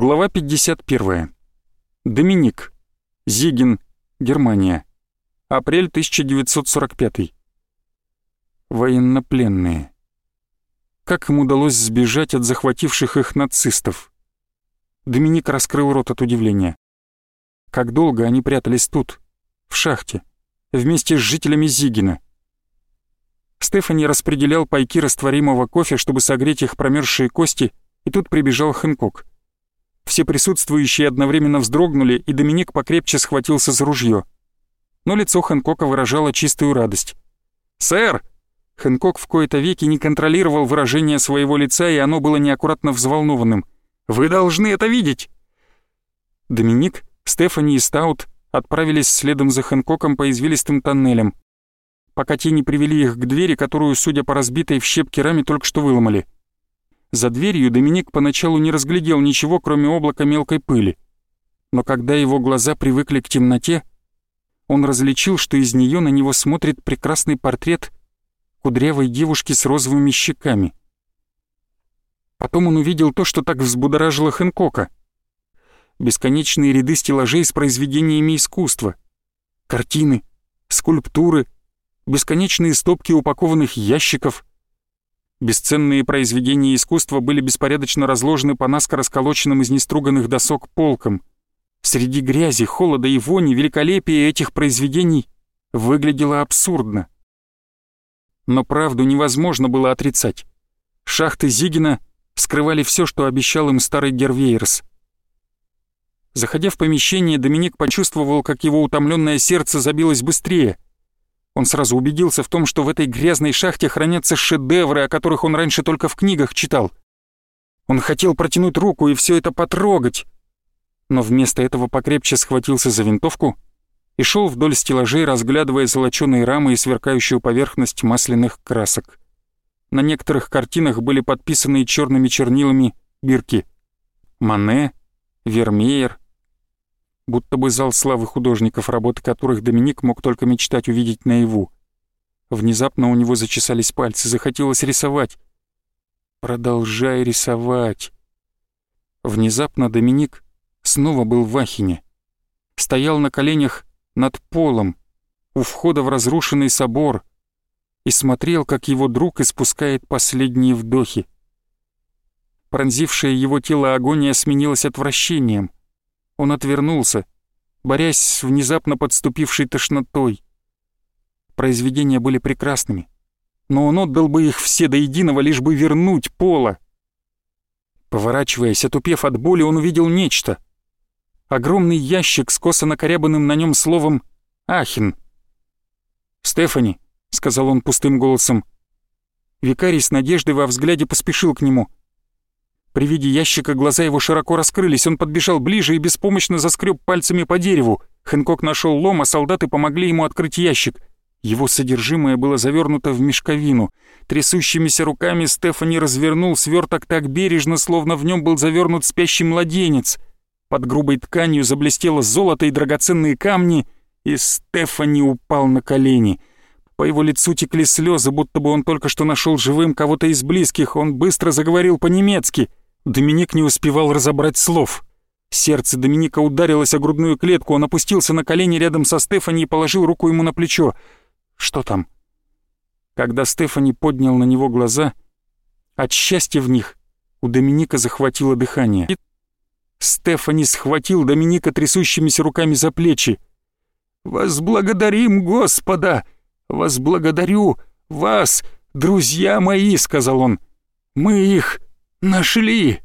Глава 51. Доминик. Зигин, Германия. Апрель 1945. Военнопленные. Как им удалось сбежать от захвативших их нацистов? Доминик раскрыл рот от удивления. Как долго они прятались тут, в шахте, вместе с жителями Зигина? Стефани распределял пайки растворимого кофе, чтобы согреть их промерзшие кости, и тут прибежал Хэнкок. Все присутствующие одновременно вздрогнули, и Доминик покрепче схватился за ружье. Но лицо Хэнкока выражало чистую радость. «Сэр!» Хэнкок в кои-то веки не контролировал выражение своего лица, и оно было неаккуратно взволнованным. «Вы должны это видеть!» Доминик, Стефани и Стаут отправились следом за Хэнкоком по извилистым тоннелям, пока те не привели их к двери, которую, судя по разбитой в щепки раме, только что выломали. За дверью Доминик поначалу не разглядел ничего, кроме облака мелкой пыли. Но когда его глаза привыкли к темноте, он различил, что из нее на него смотрит прекрасный портрет кудрявой девушки с розовыми щеками. Потом он увидел то, что так взбудоражило Хэнкока. Бесконечные ряды стеллажей с произведениями искусства. Картины, скульптуры, бесконечные стопки упакованных ящиков. Бесценные произведения искусства были беспорядочно разложены по наскоро сколоченным из неструганных досок полкам. Среди грязи, холода и вони великолепие этих произведений выглядело абсурдно. Но правду невозможно было отрицать. Шахты Зигина скрывали все, что обещал им старый Гервейерс. Заходя в помещение, Доминик почувствовал, как его утомленное сердце забилось быстрее. Он сразу убедился в том, что в этой грязной шахте хранятся шедевры, о которых он раньше только в книгах читал. Он хотел протянуть руку и все это потрогать, но вместо этого покрепче схватился за винтовку — и шел вдоль стеллажей, разглядывая золоченые рамы и сверкающую поверхность масляных красок. На некоторых картинах были подписаны черными чернилами бирки. Мане, Вермеер. Будто бы зал славы художников, работы которых Доминик мог только мечтать увидеть наяву. Внезапно у него зачесались пальцы, захотелось рисовать. «Продолжай рисовать». Внезапно Доминик снова был в Ахине. Стоял на коленях над полом, у входа в разрушенный собор, и смотрел, как его друг испускает последние вдохи. Пронзившее его тело агония сменилась отвращением. Он отвернулся, борясь с внезапно подступившей тошнотой. Произведения были прекрасными, но он отдал бы их все до единого, лишь бы вернуть Пола. Поворачиваясь, отупев от боли, он увидел нечто — огромный ящик с косо накорябанным на нем словом «Ахин». «Стефани», — сказал он пустым голосом. Викарий с надеждой во взгляде поспешил к нему. При виде ящика глаза его широко раскрылись, он подбежал ближе и беспомощно заскреб пальцами по дереву. Хэнкок нашел лом, а солдаты помогли ему открыть ящик. Его содержимое было завернуто в мешковину. Трясущимися руками Стефани развернул сверток так бережно, словно в нем был завернут спящий младенец. Под грубой тканью заблестело золото и драгоценные камни, и Стефани упал на колени. По его лицу текли слезы, будто бы он только что нашел живым кого-то из близких. Он быстро заговорил по-немецки. Доминик не успевал разобрать слов. Сердце Доминика ударилось о грудную клетку. Он опустился на колени рядом со Стефани и положил руку ему на плечо. «Что там?» Когда Стефани поднял на него глаза, от счастья в них у Доминика захватило дыхание. Стефани схватил Доминика трясущимися руками за плечи. «Возблагодарим Господа! Возблагодарю вас, друзья мои!» — сказал он. «Мы их нашли!»